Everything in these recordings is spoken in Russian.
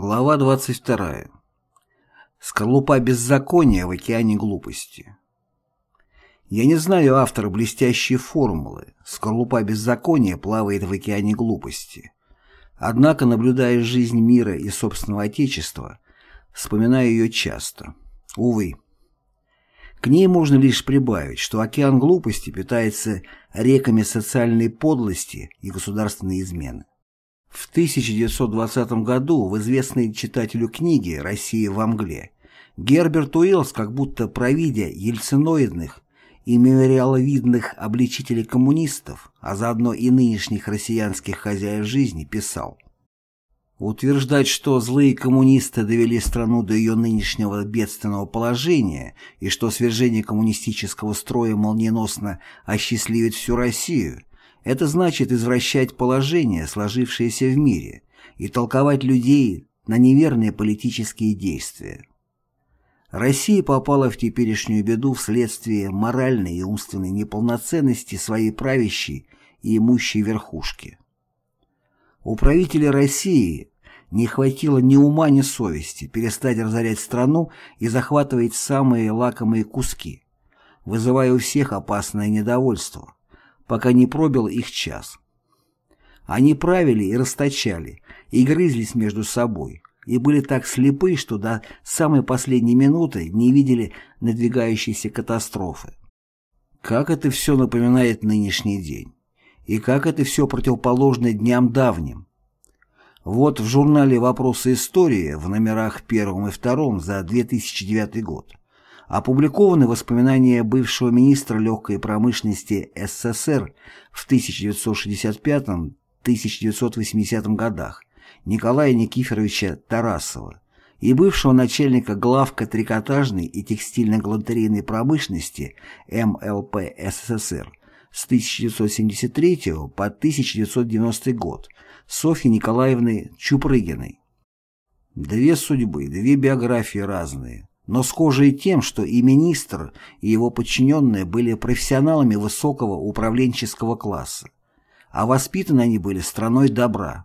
Глава 22. Скорлупа беззакония в океане глупости. Я не знаю автора блестящей формулы «Скорлупа беззакония плавает в океане глупости». Однако, наблюдая жизнь мира и собственного Отечества, вспоминаю ее часто. Увы. К ней можно лишь прибавить, что океан глупости питается реками социальной подлости и государственной измены. В 1920 году в известной читателю книги «Россия во мгле» Герберт Уэллс, как будто провидя ельциноидных и мемориаловидных обличителей коммунистов, а заодно и нынешних россиянских хозяев жизни, писал Утверждать, что злые коммунисты довели страну до ее нынешнего бедственного положения и что свержение коммунистического строя молниеносно осчастливит всю Россию, это значит извращать положение, сложившееся в мире, и толковать людей на неверные политические действия. Россия попала в теперешнюю беду вследствие моральной и умственной неполноценности своей правящей и имущей верхушки. У правителя России не хватило ни ума, ни совести перестать разорять страну и захватывать самые лакомые куски, вызывая у всех опасное недовольство пока не пробил их час. Они правили и расточали, и грызлись между собой, и были так слепы, что до самой последней минуты не видели надвигающейся катастрофы. Как это все напоминает нынешний день, и как это все противоположно дням давним. Вот в журнале «Вопросы истории» в номерах первом и втором за 2009 год опубликованы воспоминания бывшего министра легкой промышленности СССР в 1965-1980 годах Николая Никифоровича Тарасова и бывшего начальника главка трикотажной и текстильно-галантерейной промышленности МЛП СССР с 1973 по 1990 год Софьи Николаевны Чупрыгиной. Две судьбы, две биографии разные, но схожие тем, что и министр, и его подчиненные были профессионалами высокого управленческого класса, а воспитаны они были страной добра.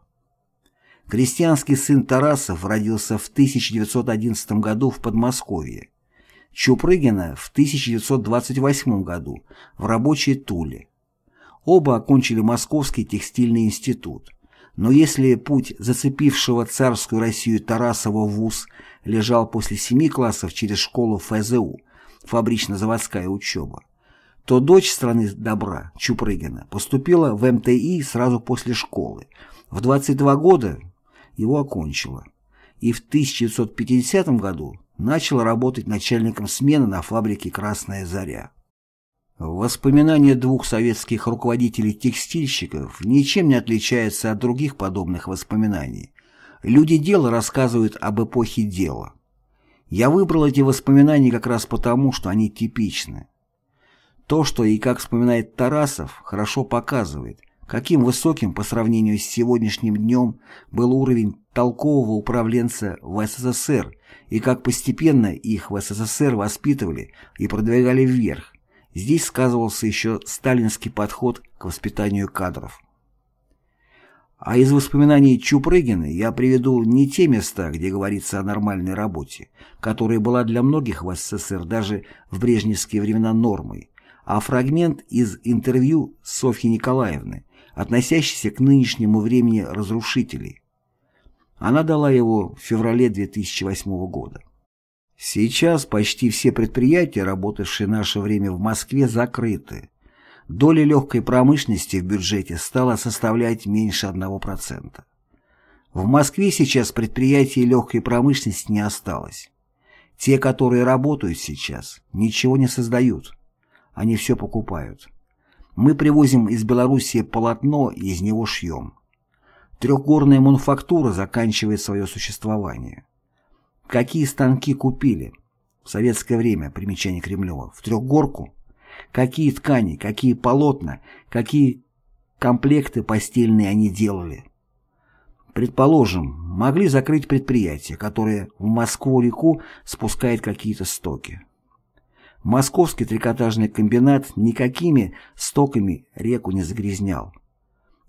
Крестьянский сын Тарасов родился в 1911 году в Подмосковье, Чупрыгина в 1928 году в рабочей Туле. Оба окончили Московский текстильный институт. Но если путь зацепившего царскую Россию Тарасова в ВУЗ лежал после семи классов через школу ФЗУ, фабрично-заводская учеба, то дочь страны добра, Чупрыгина, поступила в МТИ сразу после школы. В 22 года его окончила. И в 1950 году начала работать начальником смены на фабрике «Красная заря». Воспоминания двух советских руководителей-текстильщиков ничем не отличаются от других подобных воспоминаний. Люди дела рассказывают об эпохе дела. Я выбрал эти воспоминания как раз потому, что они типичны. То, что и как вспоминает Тарасов, хорошо показывает, каким высоким по сравнению с сегодняшним днем был уровень толкового управленца в СССР и как постепенно их в СССР воспитывали и продвигали вверх. Здесь сказывался еще сталинский подход к воспитанию кадров. А из воспоминаний Чупрыгина я приведу не те места, где говорится о нормальной работе, которая была для многих в СССР даже в брежневские времена нормой, а фрагмент из интервью Софьи Николаевны, относящийся к нынешнему времени разрушителей. Она дала его в феврале 2008 года. Сейчас почти все предприятия, работавшие в наше время в Москве, закрыты, доля легкой промышленности в бюджете стала составлять меньше 1%. В Москве сейчас предприятий легкой промышленности не осталось. Те, которые работают сейчас, ничего не создают. Они все покупают. Мы привозим из Белоруссии полотно и из него шьем. Трехгорная мануфактура заканчивает свое существование. Какие станки купили? В советское время, примечание Кремлева, в трехгорку Какие ткани, какие полотна, какие комплекты постельные они делали. Предположим, могли закрыть предприятие, которое в Москву-реку спускает какие-то стоки. Московский трикотажный комбинат никакими стоками реку не загрязнял.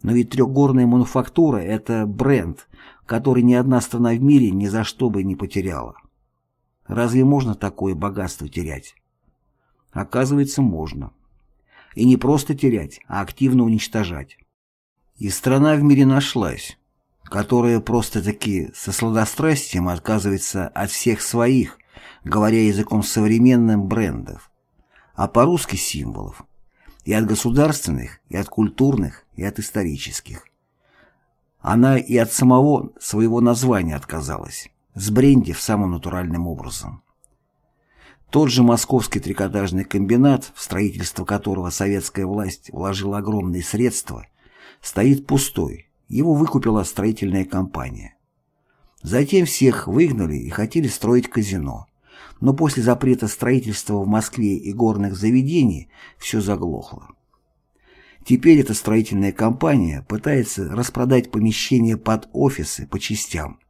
Но ведь трехгорная мануфактура – это бренд, который ни одна страна в мире ни за что бы не потеряла. Разве можно такое богатство терять? Оказывается, можно. И не просто терять, а активно уничтожать. И страна в мире нашлась, которая просто-таки со сладострастием отказывается от всех своих, говоря языком современным, брендов, а по-русски символов, и от государственных, и от культурных, и от исторических. Она и от самого своего названия отказалась, сбрендив самым натуральным образом. Тот же московский трикотажный комбинат, в строительство которого советская власть вложила огромные средства, стоит пустой, его выкупила строительная компания. Затем всех выгнали и хотели строить казино. Но после запрета строительства в Москве и горных заведений все заглохло. Теперь эта строительная компания пытается распродать помещения под офисы по частям,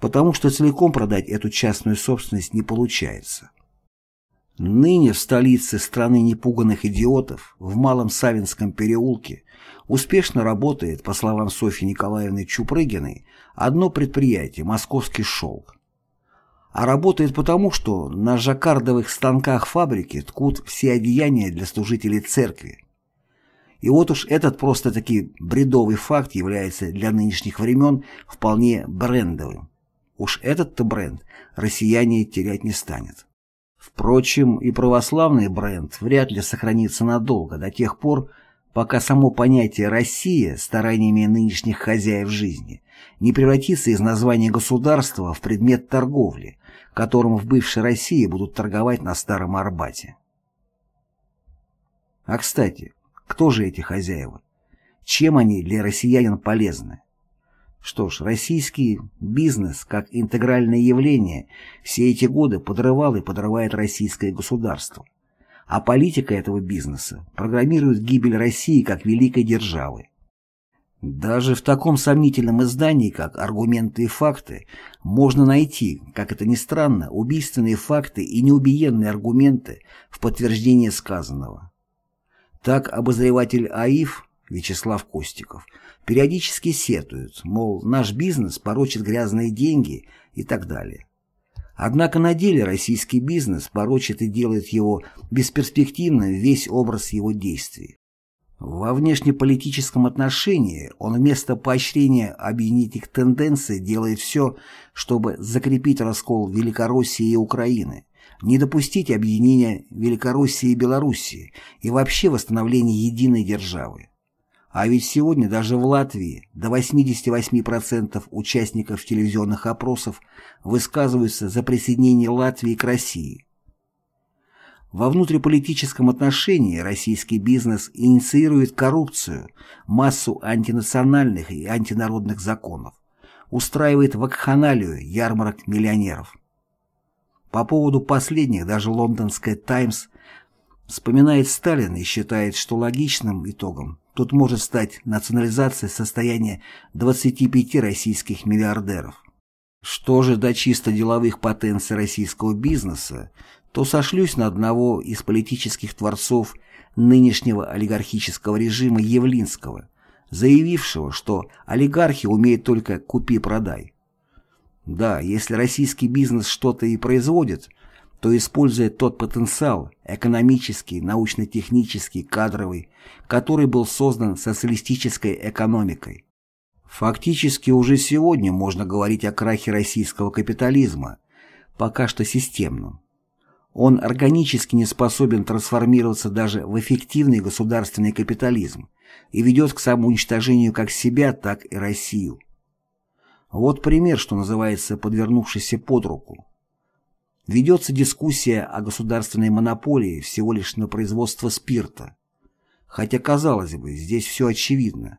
потому что целиком продать эту частную собственность не получается. Ныне в столице страны непуганных идиотов, в Малом Савинском переулке, успешно работает, по словам Софьи Николаевны Чупрыгиной, одно предприятие «Московский шелк». А работает потому, что на жаккардовых станках фабрики ткут все одеяния для служителей церкви. И вот уж этот просто-таки бредовый факт является для нынешних времен вполне брендовым. Уж этот-то бренд россияне терять не станет. Впрочем, и православный бренд вряд ли сохранится надолго, до тех пор, пока само понятие «Россия» стараниями нынешних хозяев жизни не превратится из названия государства в предмет торговли, которым в бывшей России будут торговать на Старом Арбате. А кстати, кто же эти хозяева? Чем они для россиянин полезны? Что ж, российский бизнес, как интегральное явление, все эти годы подрывал и подрывает российское государство. А политика этого бизнеса программирует гибель России как великой державы. Даже в таком сомнительном издании, как «Аргументы и факты», можно найти, как это ни странно, убийственные факты и неубиенные аргументы в подтверждение сказанного. Так обозреватель АИФ Вячеслав Костиков – периодически сетуют, мол, наш бизнес порочит грязные деньги и так далее. Однако на деле российский бизнес порочит и делает его бесперспективным весь образ его действий. Во внешнеполитическом отношении он вместо поощрения объединить их тенденции делает все, чтобы закрепить раскол Великороссии и Украины, не допустить объединения Великороссии и Белоруссии и вообще восстановления единой державы. А ведь сегодня даже в Латвии до 88% участников телевизионных опросов высказываются за присоединение Латвии к России. Во внутриполитическом отношении российский бизнес инициирует коррупцию, массу антинациональных и антинародных законов, устраивает вакханалию ярмарок миллионеров. По поводу последних даже лондонская «Таймс» вспоминает Сталина и считает, что логичным итогом Тут может стать национализация состояния 25 российских миллиардеров. Что же до чисто деловых потенций российского бизнеса, то сошлюсь на одного из политических творцов нынешнего олигархического режима Явлинского, заявившего, что олигархи умеют только «купи-продай». Да, если российский бизнес что-то и производит – то используя тот потенциал, экономический, научно-технический, кадровый, который был создан социалистической экономикой. Фактически уже сегодня можно говорить о крахе российского капитализма, пока что системном. Он органически не способен трансформироваться даже в эффективный государственный капитализм и ведет к самоуничтожению как себя, так и Россию. Вот пример, что называется подвернувшийся под руку. Ведется дискуссия о государственной монополии всего лишь на производство спирта. Хотя, казалось бы, здесь все очевидно.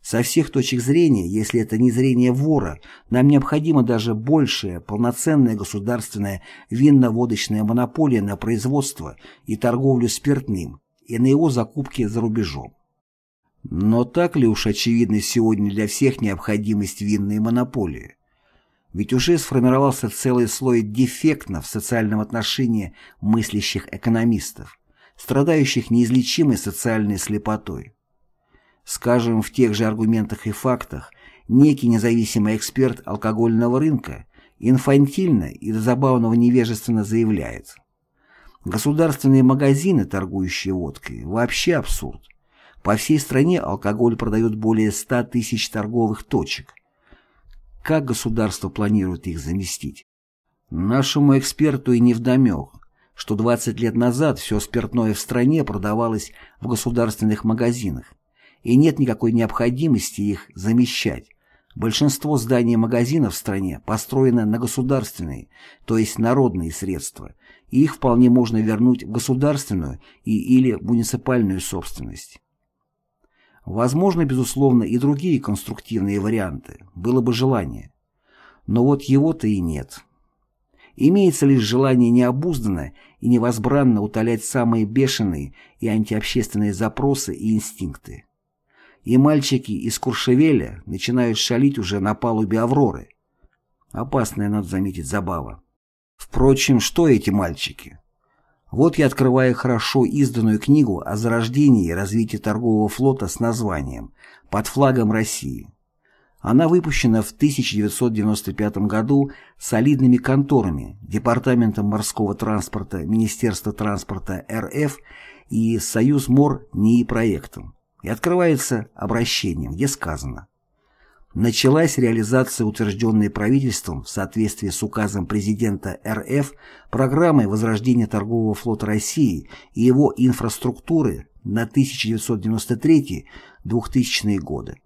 Со всех точек зрения, если это не зрение вора, нам необходима даже большая, полноценная государственная винно-водочная монополия на производство и торговлю спиртным и на его закупки за рубежом. Но так ли уж очевидна сегодня для всех необходимость винной монополии? Ведь уже сформировался целый слой дефектно в социальном отношении мыслящих экономистов, страдающих неизлечимой социальной слепотой. Скажем, в тех же аргументах и фактах некий независимый эксперт алкогольного рынка инфантильно и до забавного невежественно заявляет. Государственные магазины, торгующие водкой, вообще абсурд. По всей стране алкоголь продают более 100 тысяч торговых точек. Как государство планирует их заместить? Нашему эксперту и невдомек, что 20 лет назад все спиртное в стране продавалось в государственных магазинах, и нет никакой необходимости их замещать. Большинство зданий магазинов в стране построено на государственные, то есть народные средства, и их вполне можно вернуть в государственную и или муниципальную собственность. Возможно, безусловно, и другие конструктивные варианты, было бы желание. Но вот его-то и нет. Имеется лишь желание необузданно и невозбранно утолять самые бешеные и антиобщественные запросы и инстинкты. И мальчики из Куршевеля начинают шалить уже на палубе «Авроры». Опасная, надо заметить, забава. Впрочем, что эти мальчики? Вот я открываю хорошо изданную книгу о зарождении и развитии торгового флота с названием «Под флагом России». Она выпущена в 1995 году солидными конторами, Департаментом морского транспорта Министерства транспорта РФ и Союз мор НИИ проектом, и открывается обращением, где сказано началась реализация утвержденной правительством в соответствии с указом президента РФ программы возрождения торгового флота России и его инфраструктуры на 1993-2000 годы.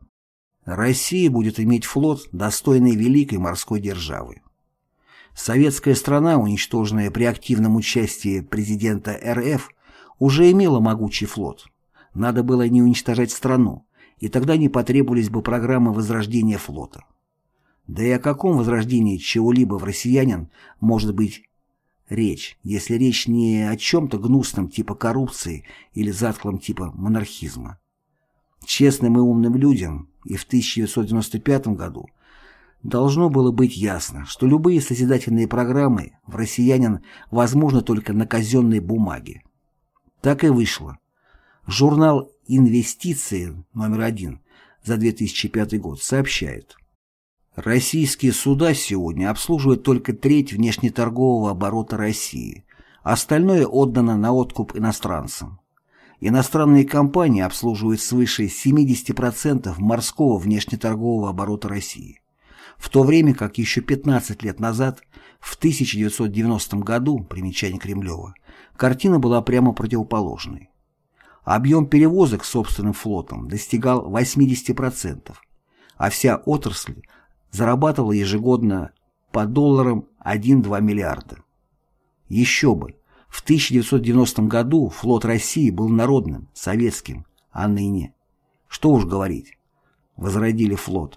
Россия будет иметь флот, достойный великой морской державы. Советская страна, уничтоженная при активном участии президента РФ, уже имела могучий флот. Надо было не уничтожать страну, и тогда не потребовались бы программы возрождения флота. Да и о каком возрождении чего-либо в россиянин может быть речь, если речь не о чем-то гнусном типа коррупции или затклом типа монархизма. Честным и умным людям и в 1995 году должно было быть ясно, что любые созидательные программы в россиянин возможны только на казенной бумаге. Так и вышло. Журнал «Инвестиции» номер один за 2005 год сообщает. Российские суда сегодня обслуживают только треть внешнеторгового оборота России, остальное отдано на откуп иностранцам. Иностранные компании обслуживают свыше 70% морского внешнеторгового оборота России, в то время как еще 15 лет назад, в 1990 году, примечание Кремлева, картина была прямо противоположной. Объем перевозок собственным флотом достигал 80%, а вся отрасль зарабатывала ежегодно по долларам 1-2 миллиарда. Еще бы, в 1990 году флот России был народным, советским, а ныне, что уж говорить, возродили флот.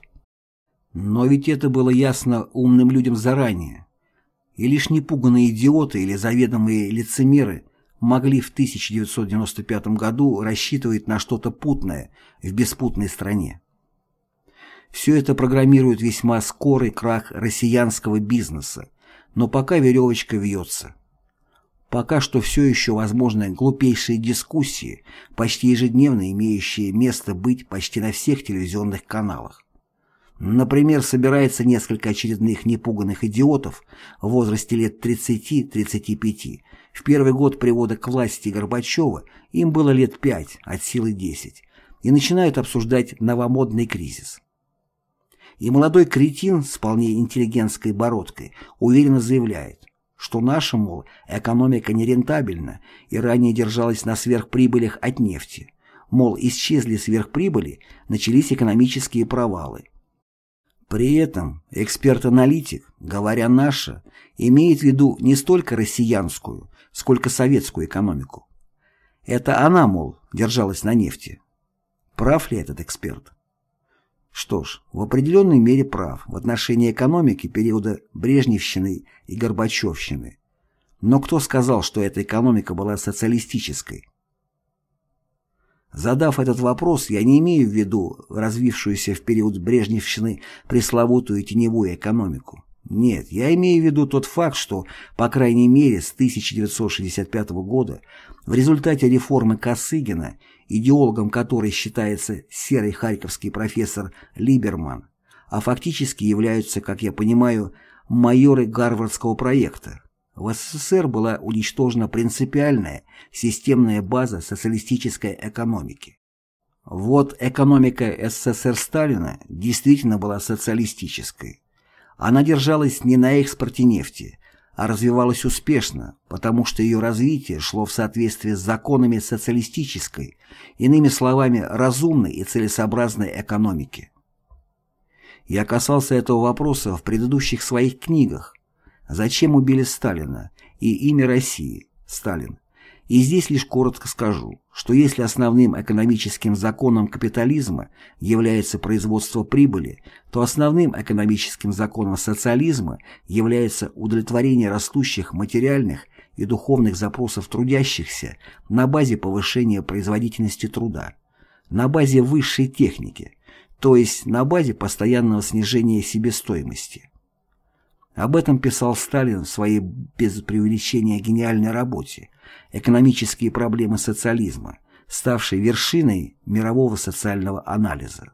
Но ведь это было ясно умным людям заранее, и лишь непуганные идиоты или заведомые лицемеры могли в 1995 году рассчитывать на что-то путное в беспутной стране. Все это программирует весьма скорый крах россиянского бизнеса, но пока веревочка вьется. Пока что все еще возможны глупейшие дискуссии, почти ежедневно имеющие место быть почти на всех телевизионных каналах. Например, собирается несколько очередных непуганных идиотов в возрасте лет 30-35. В первый год привода к власти Горбачева им было лет 5, от силы 10, и начинают обсуждать новомодный кризис. И молодой кретин с вполне интеллигентской бородкой уверенно заявляет, что наша, мол, экономика нерентабельна и ранее держалась на сверхприбылях от нефти. Мол, исчезли сверхприбыли, начались экономические провалы. При этом эксперт-аналитик, говоря «наша», имеет в виду не столько россиянскую, сколько советскую экономику. Это она, мол, держалась на нефти. Прав ли этот эксперт? Что ж, в определенной мере прав в отношении экономики периода Брежневщины и Горбачевщины. Но кто сказал, что эта экономика была социалистической? Задав этот вопрос, я не имею в виду развившуюся в период Брежневщины пресловутую теневую экономику. Нет, я имею в виду тот факт, что, по крайней мере, с 1965 года в результате реформы Косыгина, идеологом которой считается серый харьковский профессор Либерман, а фактически являются, как я понимаю, майоры Гарвардского проекта, в СССР была уничтожена принципиальная системная база социалистической экономики. Вот экономика СССР Сталина действительно была социалистической. Она держалась не на экспорте нефти, а развивалась успешно, потому что ее развитие шло в соответствии с законами социалистической, иными словами, разумной и целесообразной экономики. Я касался этого вопроса в предыдущих своих книгах «Зачем убили Сталина» и «Имя России» Сталин и здесь лишь коротко скажу, что если основным экономическим законом капитализма является производство прибыли, то основным экономическим законом социализма является удовлетворение растущих материальных и духовных запросов трудящихся на базе повышения производительности труда, на базе высшей техники, то есть на базе постоянного снижения себестоимости. Об этом писал Сталин в своей без преувеличения гениальной работе «Экономические проблемы социализма», ставшей вершиной мирового социального анализа.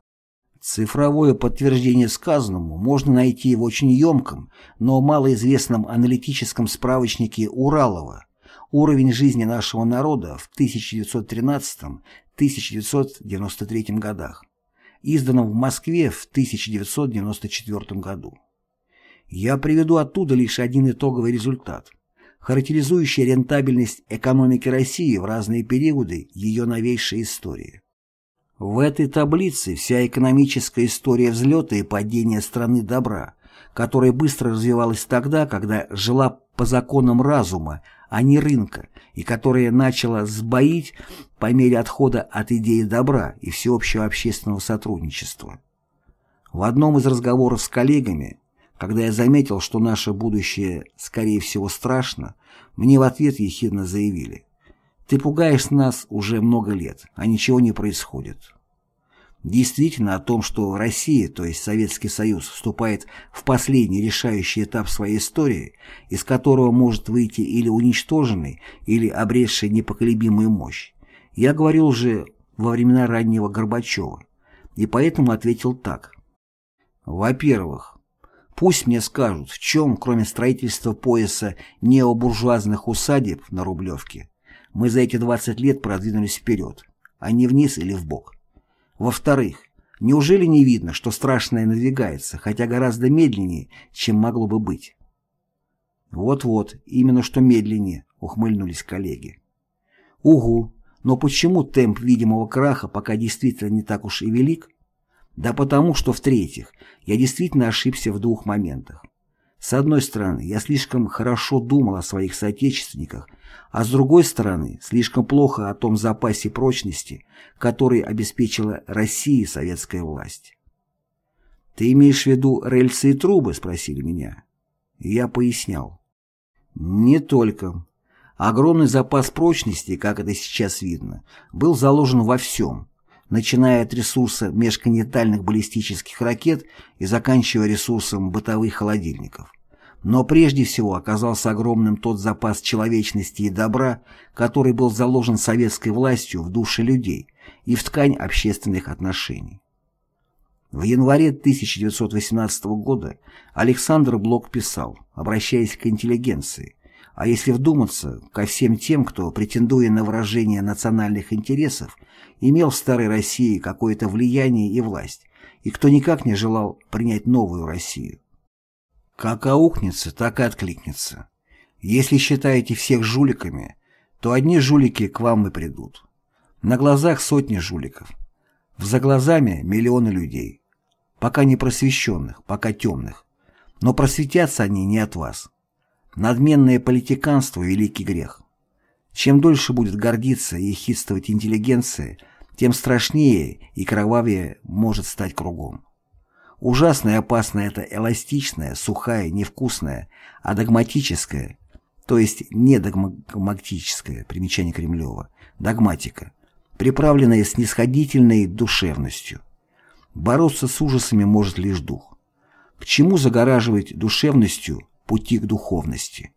Цифровое подтверждение сказанному можно найти в очень емком, но малоизвестном аналитическом справочнике Уралова «Уровень жизни нашего народа в 1913-1993 годах», изданном в Москве в 1994 году. Я приведу оттуда лишь один итоговый результат, характеризующий рентабельность экономики России в разные периоды ее новейшей истории. В этой таблице вся экономическая история взлета и падения страны добра, которая быстро развивалась тогда, когда жила по законам разума, а не рынка, и которая начала сбоить по мере отхода от идеи добра и всеобщего общественного сотрудничества. В одном из разговоров с коллегами когда я заметил, что наше будущее, скорее всего, страшно, мне в ответ ехидно заявили «Ты пугаешь нас уже много лет, а ничего не происходит». Действительно, о том, что Россия, то есть Советский Союз, вступает в последний решающий этап своей истории, из которого может выйти или уничтоженный, или обретший непоколебимую мощь, я говорил уже во времена раннего Горбачева, и поэтому ответил так. Во-первых, Пусть мне скажут, в чем, кроме строительства пояса необуржуазных усадеб на Рублевке, мы за эти 20 лет продвинулись вперед, а не вниз или вбок. Во-вторых, неужели не видно, что страшное надвигается, хотя гораздо медленнее, чем могло бы быть? Вот-вот, именно что медленнее, ухмыльнулись коллеги. Угу, но почему темп видимого краха пока действительно не так уж и велик? Да потому что, в-третьих, я действительно ошибся в двух моментах. С одной стороны, я слишком хорошо думал о своих соотечественниках, а с другой стороны, слишком плохо о том запасе прочности, который обеспечила России советская власть. «Ты имеешь в виду рельсы и трубы?» – спросили меня. Я пояснял. «Не только. Огромный запас прочности, как это сейчас видно, был заложен во всем – начиная от ресурса межконтинентальных баллистических ракет и заканчивая ресурсом бытовых холодильников. Но прежде всего оказался огромным тот запас человечности и добра, который был заложен советской властью в души людей и в ткань общественных отношений. В январе 1918 года Александр Блок писал, обращаясь к интеллигенции, а если вдуматься, ко всем тем, кто, претендуя на выражение национальных интересов, имел в Старой России какое-то влияние и власть, и кто никак не желал принять новую Россию. Как аукнется, так и откликнется. Если считаете всех жуликами, то одни жулики к вам и придут. На глазах сотни жуликов. За глазами миллионы людей. Пока не просвещенных, пока темных. Но просветятся они не от вас. Надменное политиканство – великий грех. Чем дольше будет гордиться и хитствовать интеллигенция, тем страшнее и кровавее может стать кругом. Ужасно и опасно это эластичная, сухая, невкусная, а догматическая, то есть не догматическая, примечание Кремлева, догматика, приправленная снисходительной душевностью. Бороться с ужасами может лишь дух. К чему загораживать душевностью пути к духовности?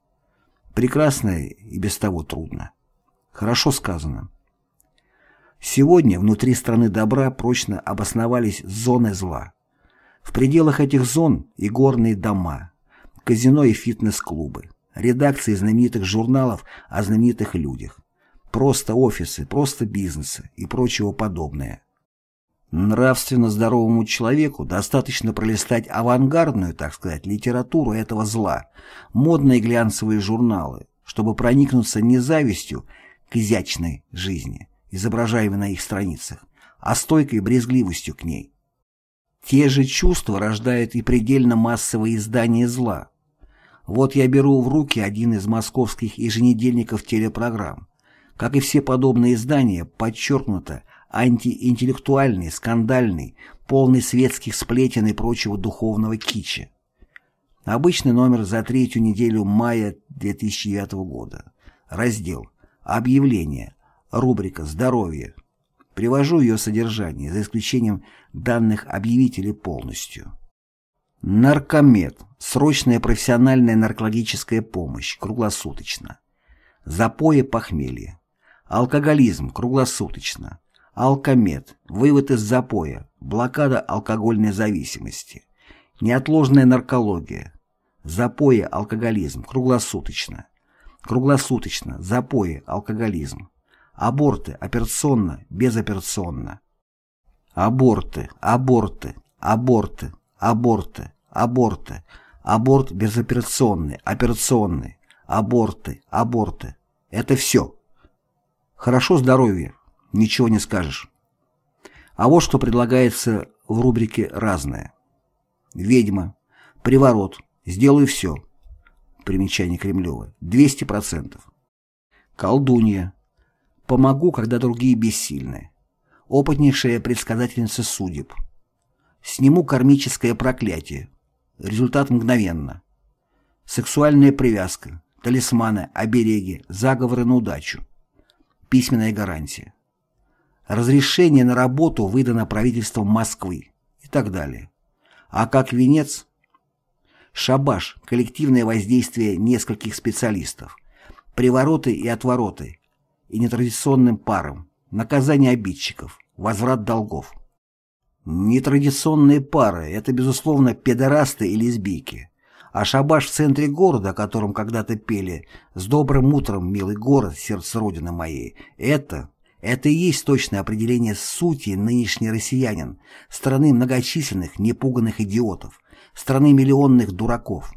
Прекрасно и без того трудно. Хорошо сказано. Сегодня внутри страны добра прочно обосновались зоны зла. В пределах этих зон и горные дома, казино и фитнес-клубы, редакции знаменитых журналов о знаменитых людях, просто офисы, просто бизнесы и прочего подобное. Нравственно здоровому человеку достаточно пролистать авангардную, так сказать, литературу этого зла, модные глянцевые журналы, чтобы проникнуться не завистью к изящной жизни, изображаемой на их страницах, а стойкой брезгливостью к ней. Те же чувства рождают и предельно массовые издания зла. Вот я беру в руки один из московских еженедельников телепрограмм. Как и все подобные издания, подчеркнуто антиинтеллектуальный, скандальный, полный светских сплетен и прочего духовного кича. Обычный номер за третью неделю мая 2009 года. Раздел «Объявление», рубрика «Здоровье». Привожу ее содержание, за исключением данных объявителей полностью. Наркомед. Срочная профессиональная наркологическая помощь. Круглосуточно. Запои похмелье. Алкоголизм. Круглосуточно. Алкомед. Вывод из запоя. Блокада алкогольной зависимости. Неотложная наркология. Запои, алкоголизм. Круглосуточно. Круглосуточно. Запои, алкоголизм. Аборты. Операционно, безоперационно. Аборты, аборты, аборты, аборты, аборты. Аборт безоперационный, операционный. Аборты, аборты. Это все. Хорошо здоровье, ничего не скажешь. А вот что предлагается в рубрике «Разное». Ведьма, приворот, сделаю все. Примечание Кремлева. 200%. Колдунья. Помогу, когда другие бессильны. Опытнейшая предсказательница судеб. Сниму кармическое проклятие. Результат мгновенно. Сексуальная привязка, талисманы, обереги, заговоры на удачу. Письменная гарантия. Разрешение на работу выдано правительством Москвы и так далее. А как венец? Шабаш – коллективное воздействие нескольких специалистов. Привороты и отвороты. И нетрадиционным парам. Наказание обидчиков. Возврат долгов. Нетрадиционные пары – это, безусловно, педорасты и лесбийки. А шабаш в центре города, о котором когда-то пели «С добрым утром, милый город, сердце родины моей» – это это и есть точное определение сути нынешний россиянин, страны многочисленных, непуганных идиотов, страны миллионных дураков.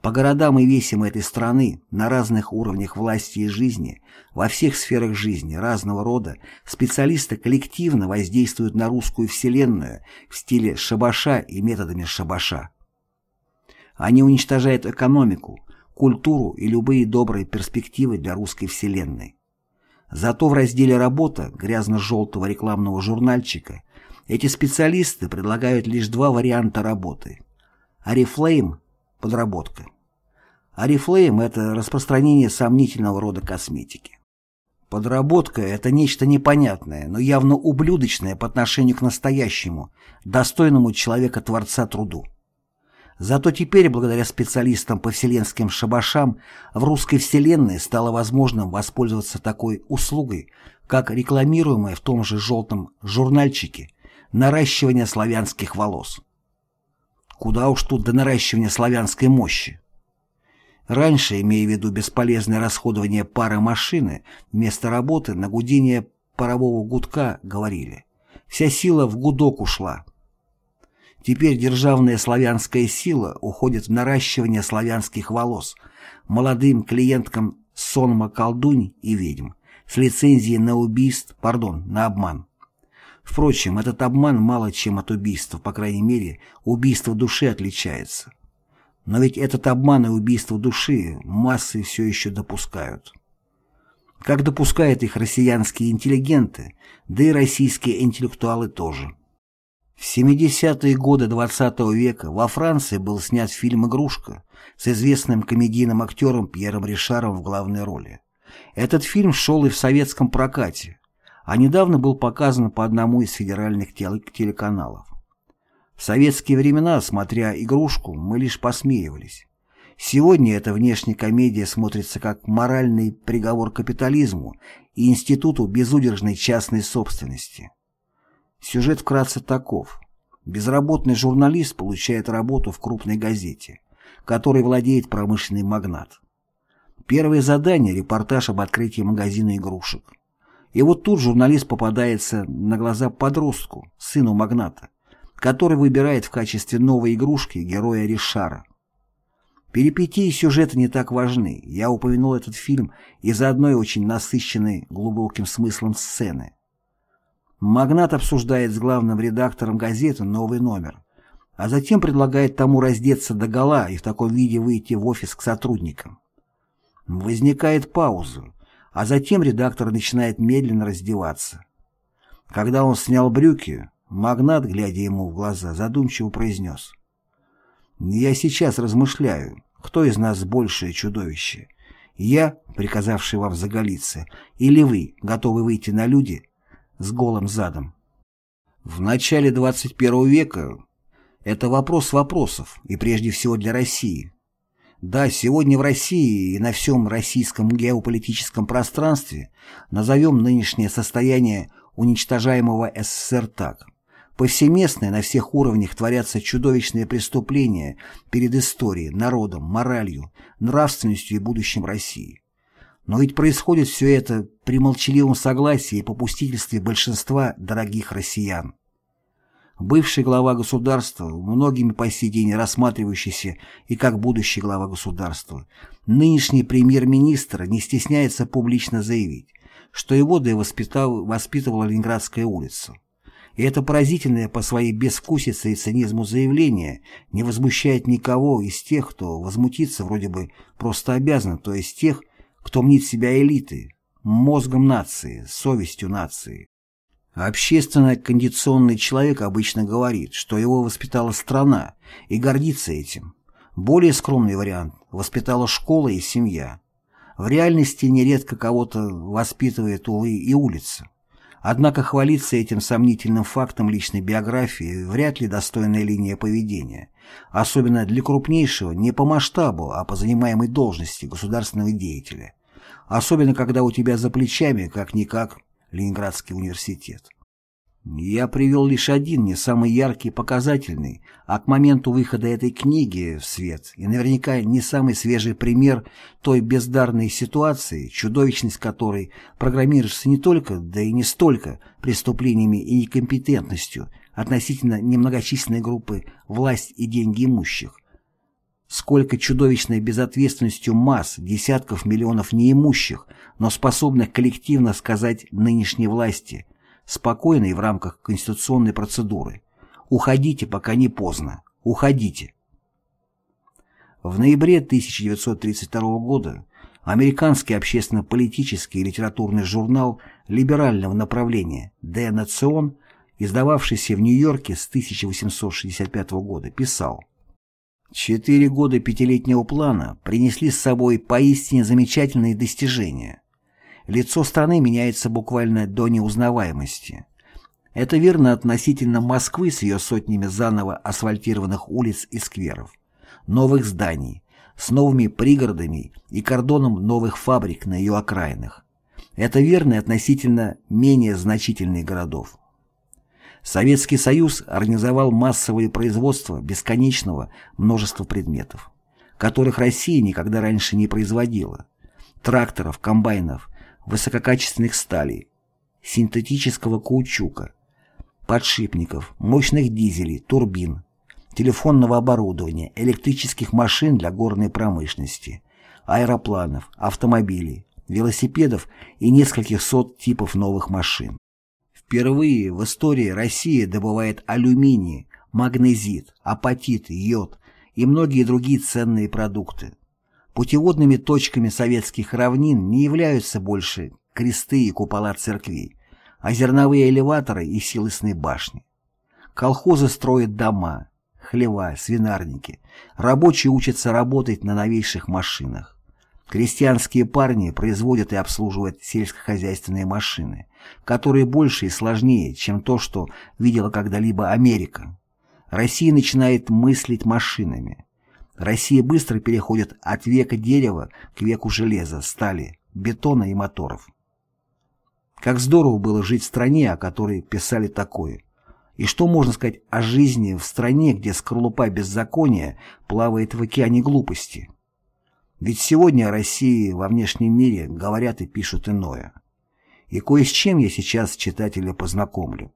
По городам и весям этой страны, на разных уровнях власти и жизни, во всех сферах жизни разного рода, специалисты коллективно воздействуют на русскую вселенную в стиле шабаша и методами шабаша. Они уничтожают экономику, культуру и любые добрые перспективы для русской вселенной. Зато в разделе «Работа» грязно-желтого рекламного журнальчика эти специалисты предлагают лишь два варианта работы. Арифлейм – подработка. Арифлейм – это распространение сомнительного рода косметики. Подработка – это нечто непонятное, но явно ублюдочное по отношению к настоящему, достойному человека-творца труду. Зато теперь, благодаря специалистам по вселенским шабашам, в русской вселенной стало возможным воспользоваться такой услугой, как рекламируемое в том же желтом журнальчике наращивание славянских волос. Куда уж тут до наращивания славянской мощи. Раньше, имея в виду бесполезное расходование пары машины, вместо работы на гудение парового гудка говорили «Вся сила в гудок ушла». Теперь державная славянская сила уходит в наращивание славянских волос молодым клиенткам сонма колдунь и ведьм с лицензией на убийство, пардон, на обман. Впрочем, этот обман мало чем от убийства, по крайней мере, убийство души отличается. Но ведь этот обман и убийство души массы все еще допускают. Как допускают их россиянские интеллигенты, да и российские интеллектуалы тоже. В 70-е годы XX -го века во Франции был снят фильм «Игрушка» с известным комедийным актером Пьером Ришаром в главной роли. Этот фильм шел и в советском прокате, а недавно был показан по одному из федеральных телеканалов. В советские времена, смотря игрушку, мы лишь посмеивались. Сегодня эта внешняя комедия смотрится как моральный приговор капитализму и институту безудержной частной собственности. Сюжет вкратце таков. Безработный журналист получает работу в крупной газете, которой владеет промышленный магнат. Первое задание – репортаж об открытии магазина игрушек. И вот тут журналист попадается на глаза подростку, сыну магната, который выбирает в качестве новой игрушки героя Ришара. Перипетии сюжета не так важны. Я упомянул этот фильм из-за одной очень насыщенной глубоким смыслом сцены. Магнат обсуждает с главным редактором газеты новый номер, а затем предлагает тому раздеться догола и в таком виде выйти в офис к сотрудникам. Возникает пауза, а затем редактор начинает медленно раздеваться. Когда он снял брюки, магнат, глядя ему в глаза, задумчиво произнес. «Я сейчас размышляю, кто из нас большее чудовище? Я, приказавший вам заголиться, или вы, готовы выйти на люди с голым задом?» В начале 21 века это вопрос вопросов, и прежде всего для России. Да, сегодня в России и на всем российском геополитическом пространстве назовем нынешнее состояние уничтожаемого СССР так. Повсеместно на всех уровнях творятся чудовищные преступления перед историей, народом, моралью, нравственностью и будущим России. Но ведь происходит все это при молчаливом согласии и попустительстве большинства дорогих россиян бывший глава государства, многими по сей день рассматривающийся и как будущий глава государства, нынешний премьер-министр не стесняется публично заявить, что его да и воспитал, воспитывала Ленинградская улица. И это поразительное по своей безвкусице и цинизму заявление не возмущает никого из тех, кто возмутиться вроде бы просто обязан, то есть тех, кто мнит себя элитой, мозгом нации, совестью нации. Общественно-кондиционный человек обычно говорит, что его воспитала страна, и гордится этим. Более скромный вариант – воспитала школа и семья. В реальности нередко кого-то воспитывает, увы, и улица. Однако хвалиться этим сомнительным фактом личной биографии вряд ли достойная линия поведения, особенно для крупнейшего не по масштабу, а по занимаемой должности государственного деятеля. Особенно, когда у тебя за плечами, как-никак, Ленинградский университет. Я привел лишь один, не самый яркий показательный, а к моменту выхода этой книги в свет, и наверняка не самый свежий пример той бездарной ситуации, чудовищность которой программируется не только, да и не столько преступлениями и некомпетентностью относительно немногочисленной группы власть и деньги имущих, сколько чудовищной безответственностью масс, десятков миллионов неимущих, но способных коллективно сказать нынешней власти, спокойно и в рамках конституционной процедуры. Уходите, пока не поздно. Уходите. В ноябре 1932 года американский общественно-политический и литературный журнал либерального направления «Де Национ», издававшийся в Нью-Йорке с 1865 года, писал Четыре года пятилетнего плана принесли с собой поистине замечательные достижения. Лицо страны меняется буквально до неузнаваемости. Это верно относительно Москвы с ее сотнями заново асфальтированных улиц и скверов, новых зданий, с новыми пригородами и кордоном новых фабрик на ее окраинах. Это верно относительно менее значительных городов. Советский Союз организовал массовое производство бесконечного множества предметов, которых Россия никогда раньше не производила. Тракторов, комбайнов, высококачественных сталей, синтетического каучука, подшипников, мощных дизелей, турбин, телефонного оборудования, электрических машин для горной промышленности, аэропланов, автомобилей, велосипедов и нескольких сот типов новых машин. Впервые в истории Россия добывает алюминий, магнезит, апатит, йод и многие другие ценные продукты. Путеводными точками советских равнин не являются больше кресты и купола церквей, а зерновые элеваторы и силосные башни. Колхозы строят дома, хлева, свинарники. Рабочие учатся работать на новейших машинах. Крестьянские парни производят и обслуживают сельскохозяйственные машины, которые больше и сложнее, чем то, что видела когда-либо Америка. Россия начинает мыслить машинами. Россия быстро переходит от века дерева к веку железа, стали, бетона и моторов. Как здорово было жить в стране, о которой писали такое. И что можно сказать о жизни в стране, где скорлупа беззакония плавает в океане глупости? Ведь сегодня о России во внешнем мире говорят и пишут иное. И кое с чем я сейчас читателя познакомлю.